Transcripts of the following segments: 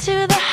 To the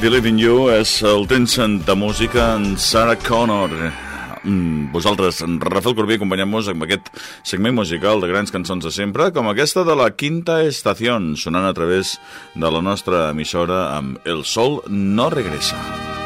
Believe in You és el temps de música en Sarah Connor. Mm, vosaltres, en Rafael Corbí, acompanyem-nos amb aquest segment musical de grans cançons de sempre, com aquesta de la Quinta Estació, sonant a través de la nostra emissora amb El Sol no regressa.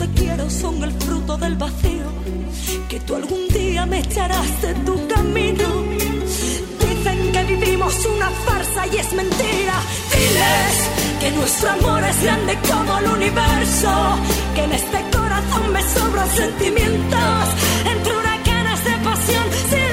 Te quiero son el fruto del vacío, que tú algún día me echarás de tu camino. Dicen que vivimos una farsa y es mentira. Diles que nuestro amor es grande como el universo, que en este corazón me sobran sentimientos entre huracanes de pasión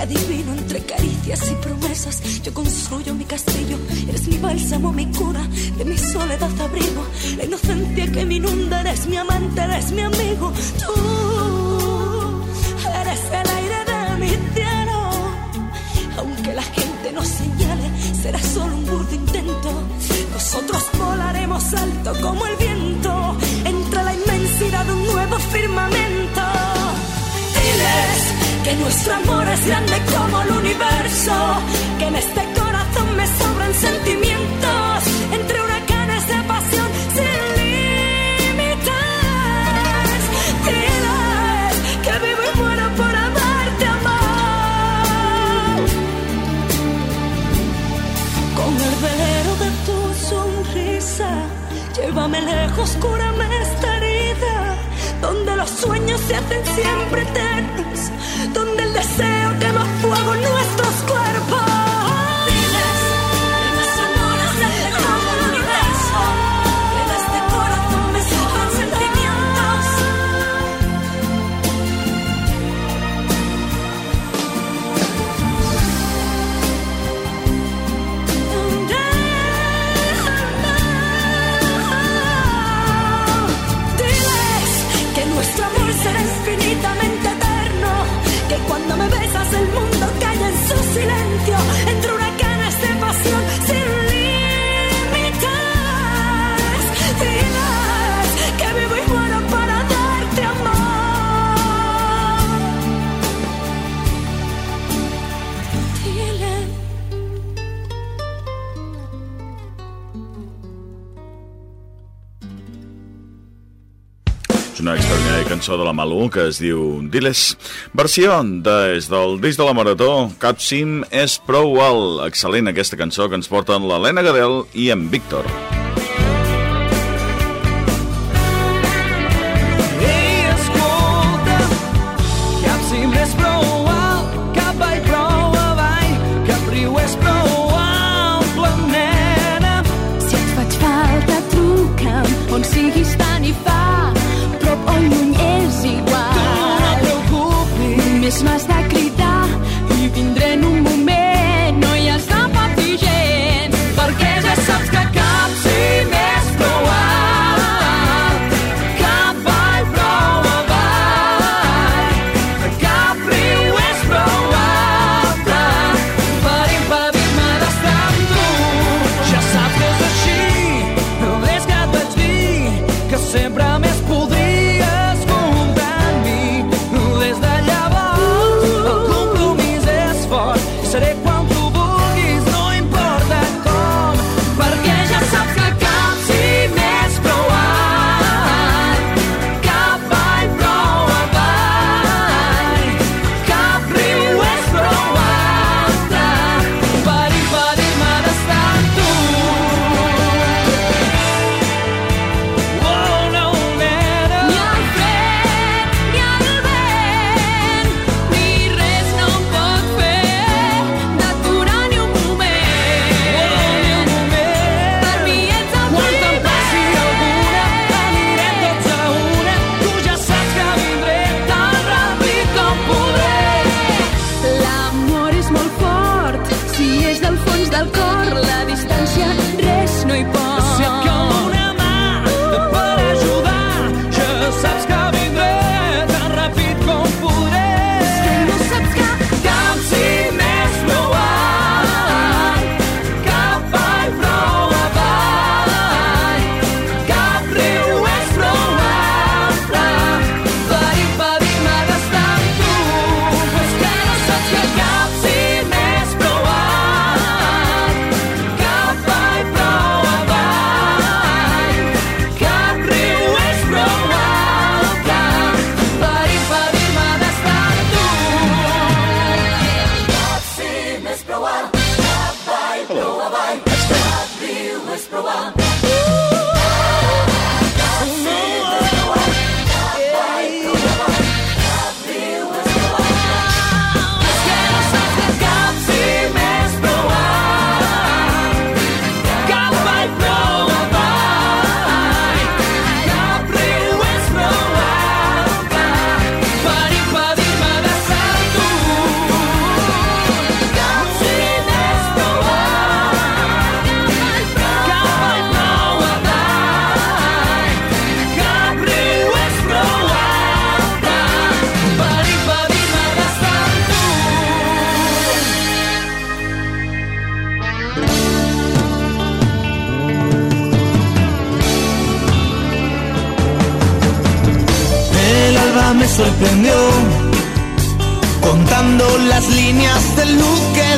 adivino entre caricias y promesas. Yo construyo mi castillo, eres mi bálsamo, mi cura, de mi soledad abrigo. La inocencia que me inunda, eres mi amante, eres mi amigo. Nuestro amor es grande como el universo, que en este corazón me sobran sentimientos entre huracanes de pasión sin límites. Diles que vivo y muero por haberte amado. Con el velero de tu sonrisa, llévame lejos, cúrame esta herida donde los sueños se hacen siempre eternos, deseo quema fuego cançó de la Malú que es diu Diles. Versió des del disc de la Marató, Cap Sim és prou alt. Excel·lent aquesta cançó que ens porten l'Helena Gadel i en Víctor. moment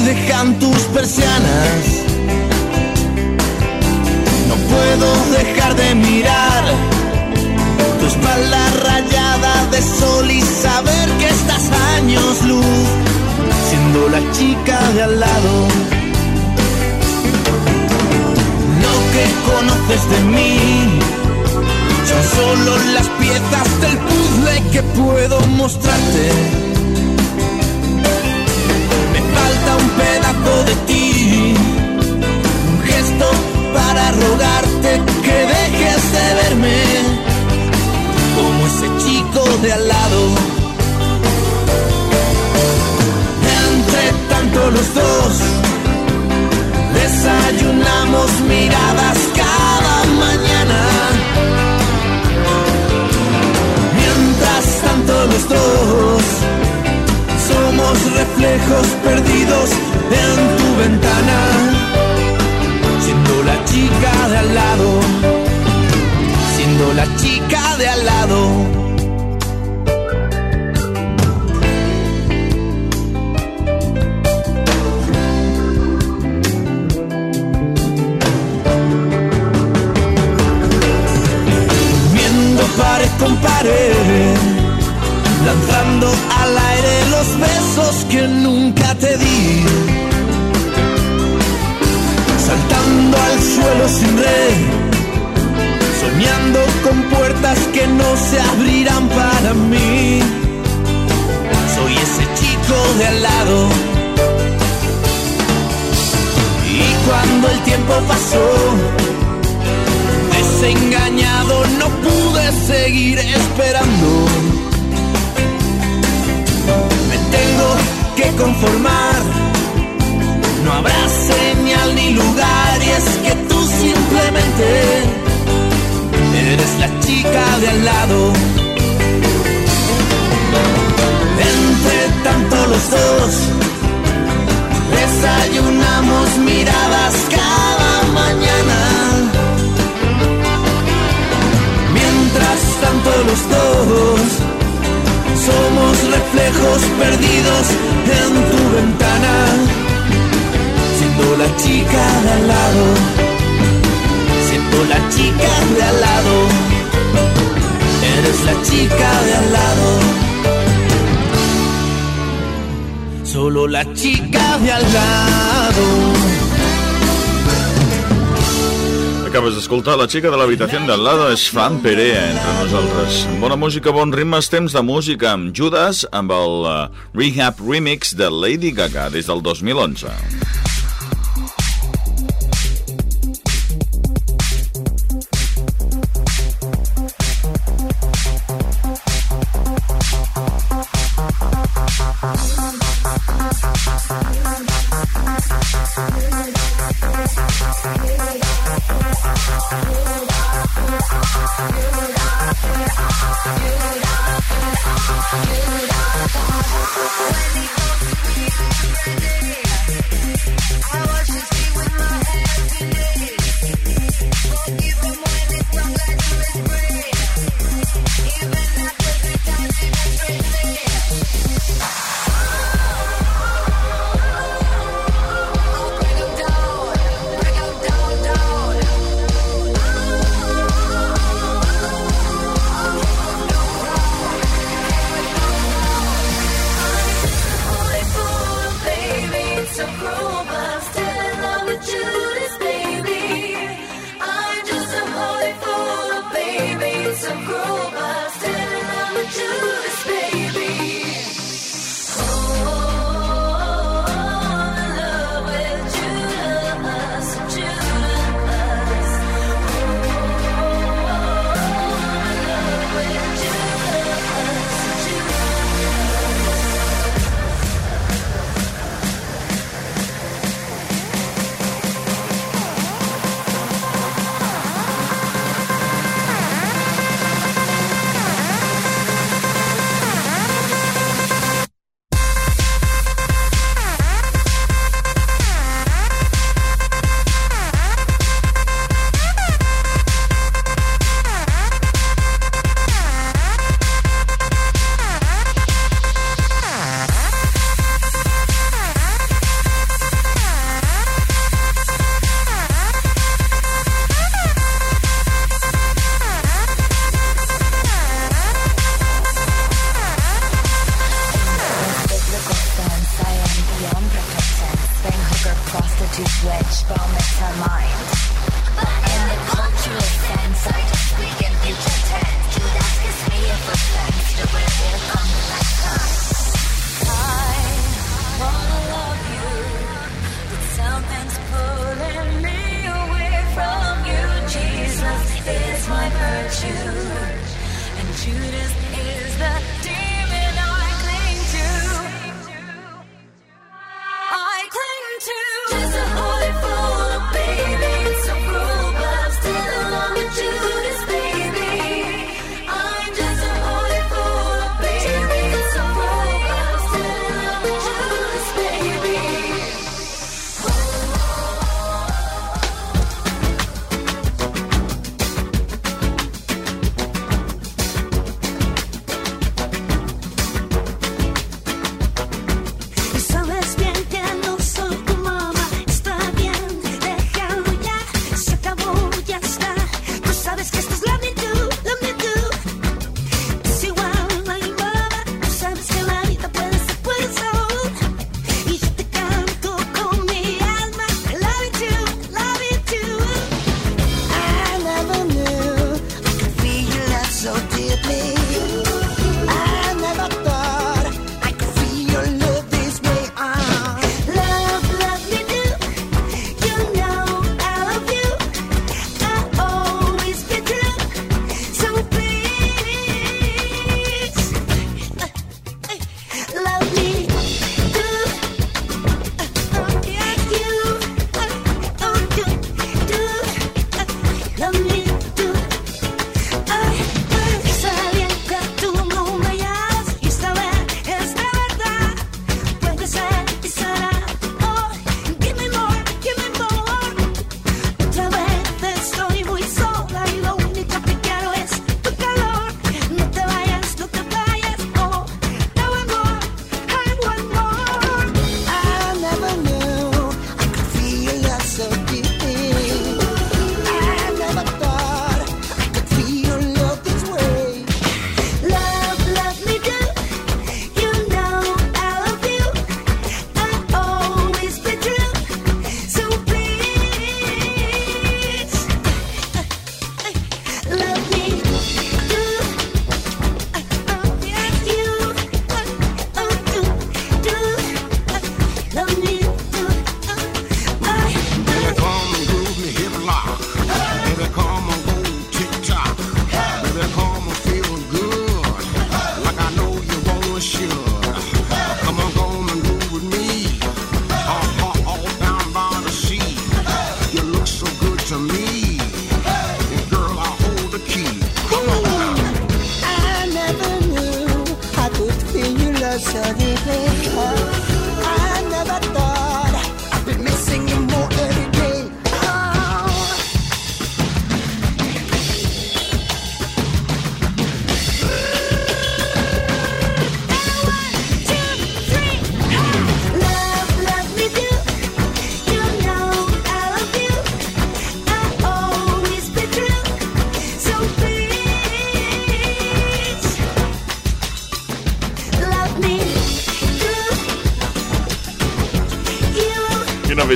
dejan tus persianas. No puedo dejar de mirar tu espalda rayada de sol y saber que estás años luz, siendo la chica de al lado. Lo que conoces de mí son solo las piezas del puzzle que puedo mostrarte. Un pedazo de ti, un gesto para rogarte que dejes de verme. Como ese chico de al lado. Entre tanto los dos desayunamos miradas cada mañana. Los dos somos reflejos perdidos en tu ventana, siendo la chica de al lado, siendo la chica de al lado. pared con pared lanzando al aire los besos que nunca te di, saltando al suelo sin red, soñando con puertas que no se abrirán para mí. Soy ese chico de al lado. Y cuando el tiempo pasó, desengañado no pude seguir esperando que conformar. No habrá señal ni lugar y es que tú simplemente eres la chica de al lado. Entre tanto los dos desayunamos miradas cada mañana. Mientras tanto los dos somos reflejos perdidos en tu ventana, siendo la chica de al lado, siendo la chica de al lado, eres la chica de al lado. Solo la chica de al lado. Acabes d'escoltar la xica de l'habitació del lado, és Fran Perea entre nosaltres. Bona música, bons ritmes, temps de música amb Judas, amb el uh, Rehab Remix de Lady Gaga des del 2011. Even after the time, it is free.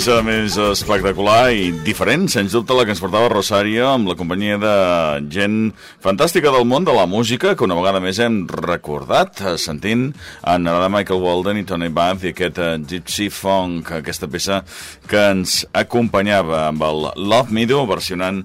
Peça més espectacular i diferent, sens dubte, la que ens portava Rosario amb la companyia de gent fantàstica del món de la música, que una vegada més hem recordat, eh, sentint en de Michael Walden i Tony Bath i aquest uh, Gypsy Funk, aquesta peça que ens acompanyava amb el Love Me Do, versionant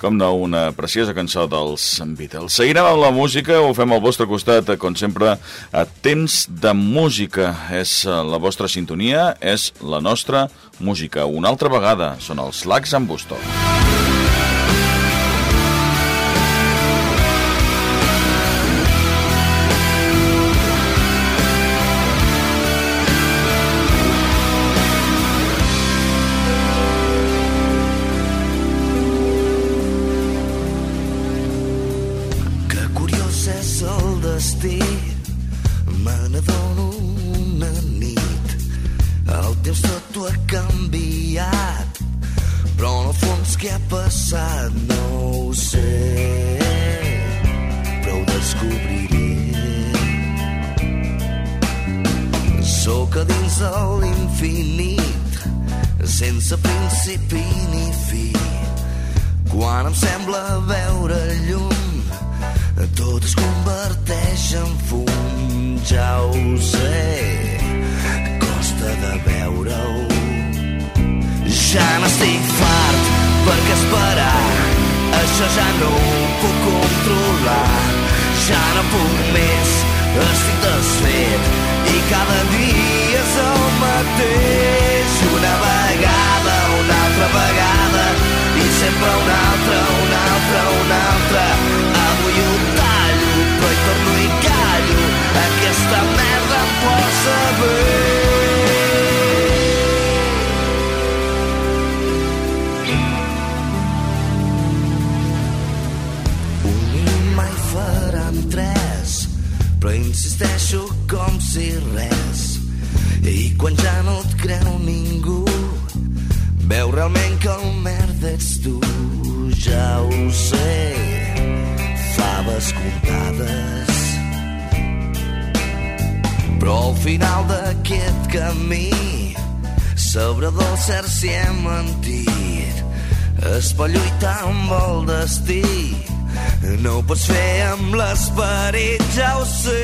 com no, una preciosa cançó dels Beatles. Seguirem amb la música, ho fem al vostre costat, com sempre, a temps de música. És eh, la vostra sintonia, és la nostra música. Música una altra vegada són els Lacs amb Busto. Que el destí, me n'adono una tu ha canviat, però en el fons què ha passat? No ho sé, però ho descobriré. Sóc a dins de l'infinit, sense principi ni fi, quan em sembla veure llum, tot es converteix en fum, ja ho sé. Busto. això ja no ho puc controlar Ja no puc més, estic desfet i cada dia és el mateix. Una vegada, una altra vegada i sempre una altra, una altra. L'esperit, ja ho sé,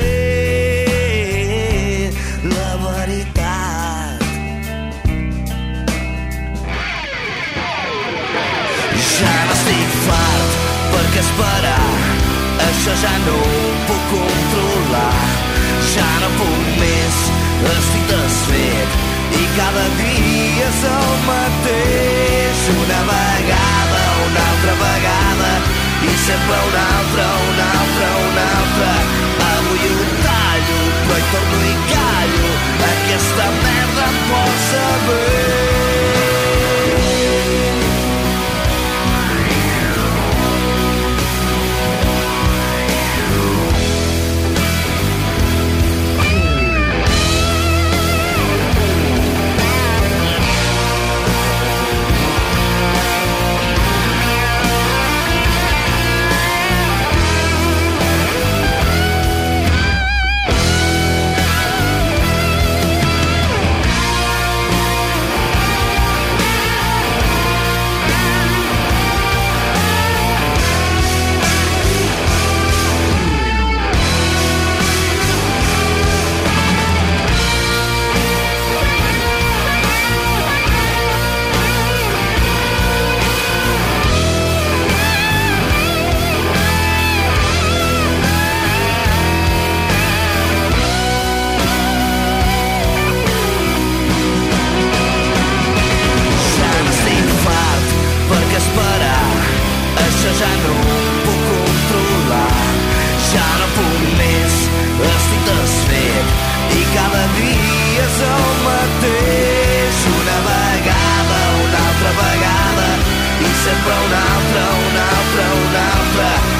la veritat. Ja n'estic fart, perquè esperar, això ja no ho puc controlar. Ja no puc més, estic desfet, i cada dia és el mateix. Una vegada, una altra vegada, Isso é para o Nafra, o Amo e o talho, peito e galho. A que esta merda possa ver I've flown, I've flown, I've